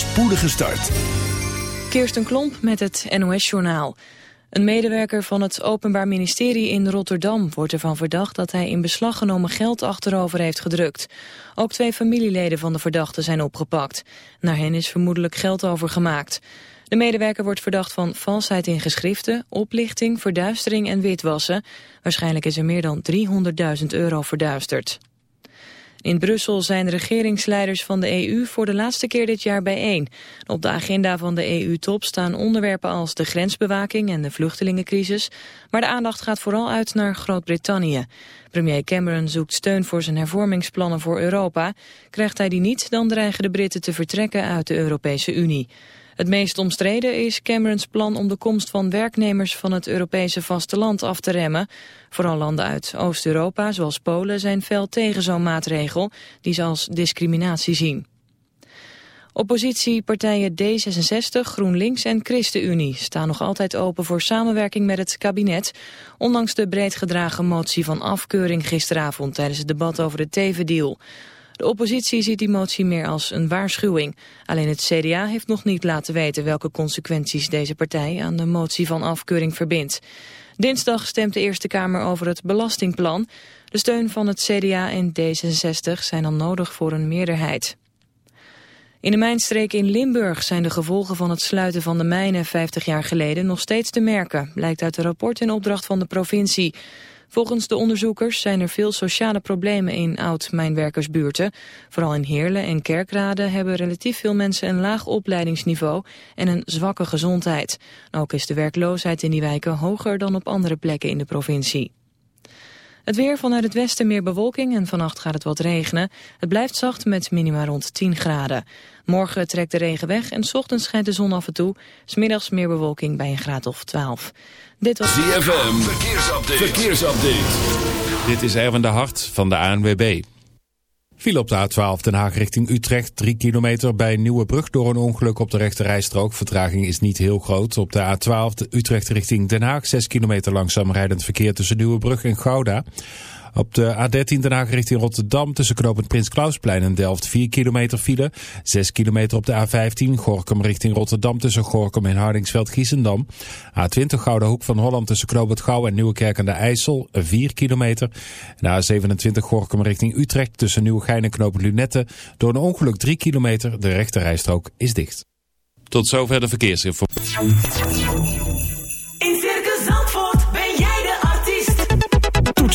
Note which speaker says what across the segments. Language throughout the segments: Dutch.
Speaker 1: spoedige start.
Speaker 2: Kirsten Klomp met het NOS-journaal. Een medewerker van het Openbaar Ministerie in Rotterdam wordt ervan verdacht dat hij in beslag genomen geld achterover heeft gedrukt. Ook twee familieleden van de verdachte zijn opgepakt. Naar hen is vermoedelijk geld overgemaakt. De medewerker wordt verdacht van valsheid in geschriften, oplichting, verduistering en witwassen. Waarschijnlijk is er meer dan 300.000 euro verduisterd. In Brussel zijn de regeringsleiders van de EU voor de laatste keer dit jaar bijeen. Op de agenda van de EU-top staan onderwerpen als de grensbewaking en de vluchtelingencrisis. Maar de aandacht gaat vooral uit naar Groot-Brittannië. Premier Cameron zoekt steun voor zijn hervormingsplannen voor Europa. Krijgt hij die niet, dan dreigen de Britten te vertrekken uit de Europese Unie. Het meest omstreden is Camerons plan om de komst van werknemers van het Europese vasteland af te remmen. Vooral landen uit Oost-Europa, zoals Polen, zijn fel tegen zo'n maatregel die ze als discriminatie zien. Oppositiepartijen D66, GroenLinks en ChristenUnie staan nog altijd open voor samenwerking met het kabinet, ondanks de breed gedragen motie van afkeuring gisteravond tijdens het debat over de tevendeal. De oppositie ziet die motie meer als een waarschuwing. Alleen het CDA heeft nog niet laten weten welke consequenties deze partij aan de motie van afkeuring verbindt. Dinsdag stemt de Eerste Kamer over het belastingplan. De steun van het CDA en D66 zijn dan nodig voor een meerderheid. In de mijnstreek in Limburg zijn de gevolgen van het sluiten van de mijnen 50 jaar geleden nog steeds te merken, blijkt uit een rapport in opdracht van de provincie. Volgens de onderzoekers zijn er veel sociale problemen in oud-mijnwerkersbuurten. Vooral in Heerlen en Kerkrade hebben relatief veel mensen een laag opleidingsniveau en een zwakke gezondheid. Ook is de werkloosheid in die wijken hoger dan op andere plekken in de provincie. Het weer vanuit het westen meer bewolking en vannacht gaat het wat regenen. Het blijft zacht met minima rond 10 graden. Morgen trekt de regen weg en s ochtends schijnt de zon af en toe. Smiddags meer bewolking bij een graad of 12.
Speaker 1: Dit was ZFM, verkeersupdate. verkeersupdate.
Speaker 3: Dit is Erwin de Hart van de ANWB. Viel op de A12 Den Haag richting Utrecht. 3 kilometer bij Nieuwebrug door een ongeluk op de rechte rijstrook. Vertraging is niet heel groot. Op de A12 de Utrecht richting Den Haag. 6 kilometer langzaam rijdend verkeer tussen Nieuwebrug en Gouda. Op de A13 Den Haag richting Rotterdam tussen knooppunt Prins Klausplein en Delft 4 kilometer file. 6 kilometer op de A15 Gorkum richting Rotterdam tussen Gorkum en Hardingsveld-Giessendam. A20 Gouden Hoek van Holland tussen knooppunt Gouw en Nieuwekerk aan de IJssel 4 kilometer. En A27 Gorkum richting Utrecht tussen Nieuwegein en knooppunt Lunette. Door een ongeluk 3 kilometer. De rechterrijstrook is dicht. Tot zover de verkeersinformatie.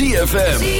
Speaker 1: ZFM.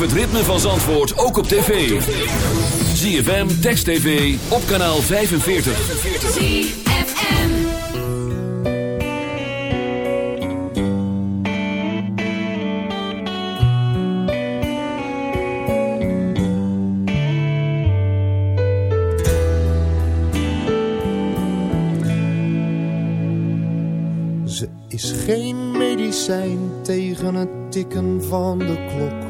Speaker 1: het ritme van Zandvoort ook op tv. ZFM, Text TV, op kanaal 45.
Speaker 4: Ze is geen medicijn tegen het tikken van de klok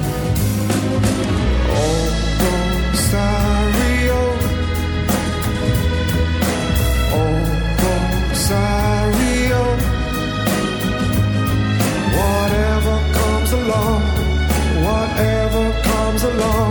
Speaker 5: comes along.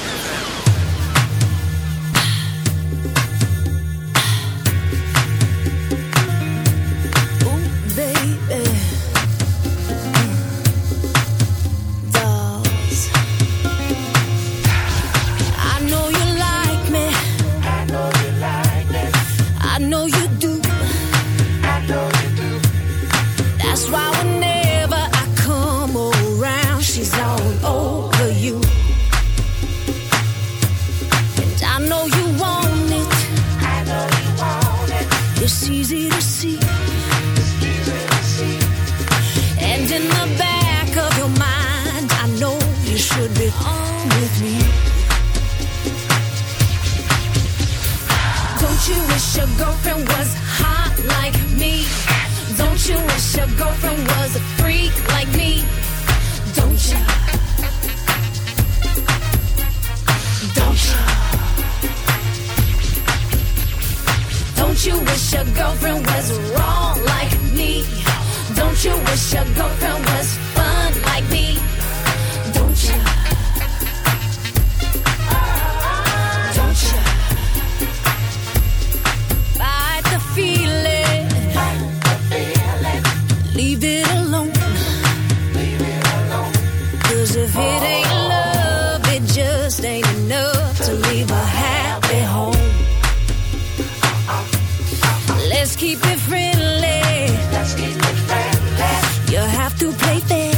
Speaker 1: plaything.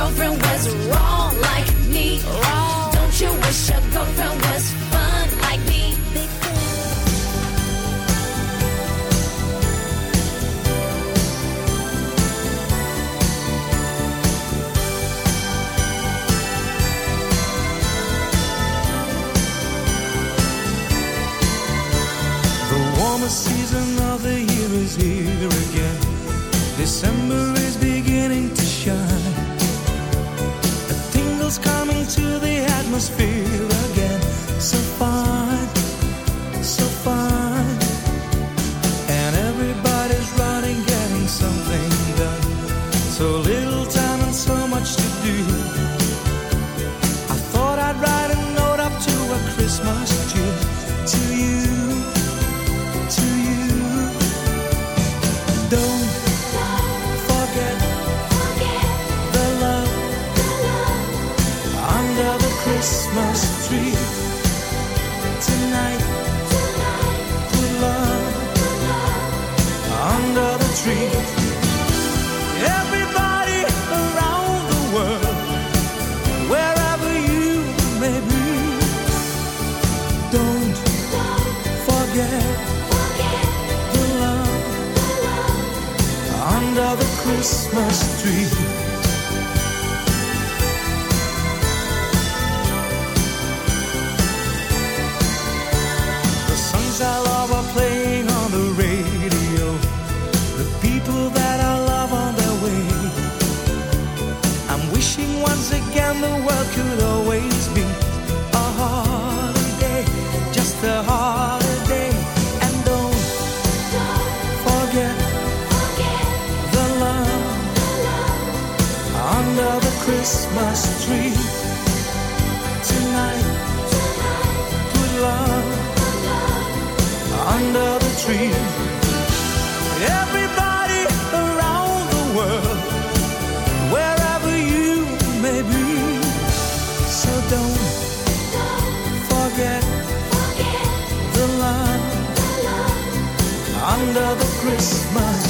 Speaker 1: girlfriend was wrong like me? Wrong. Don't you wish your girlfriend was fun like me?
Speaker 6: The warmest season of the year is here much.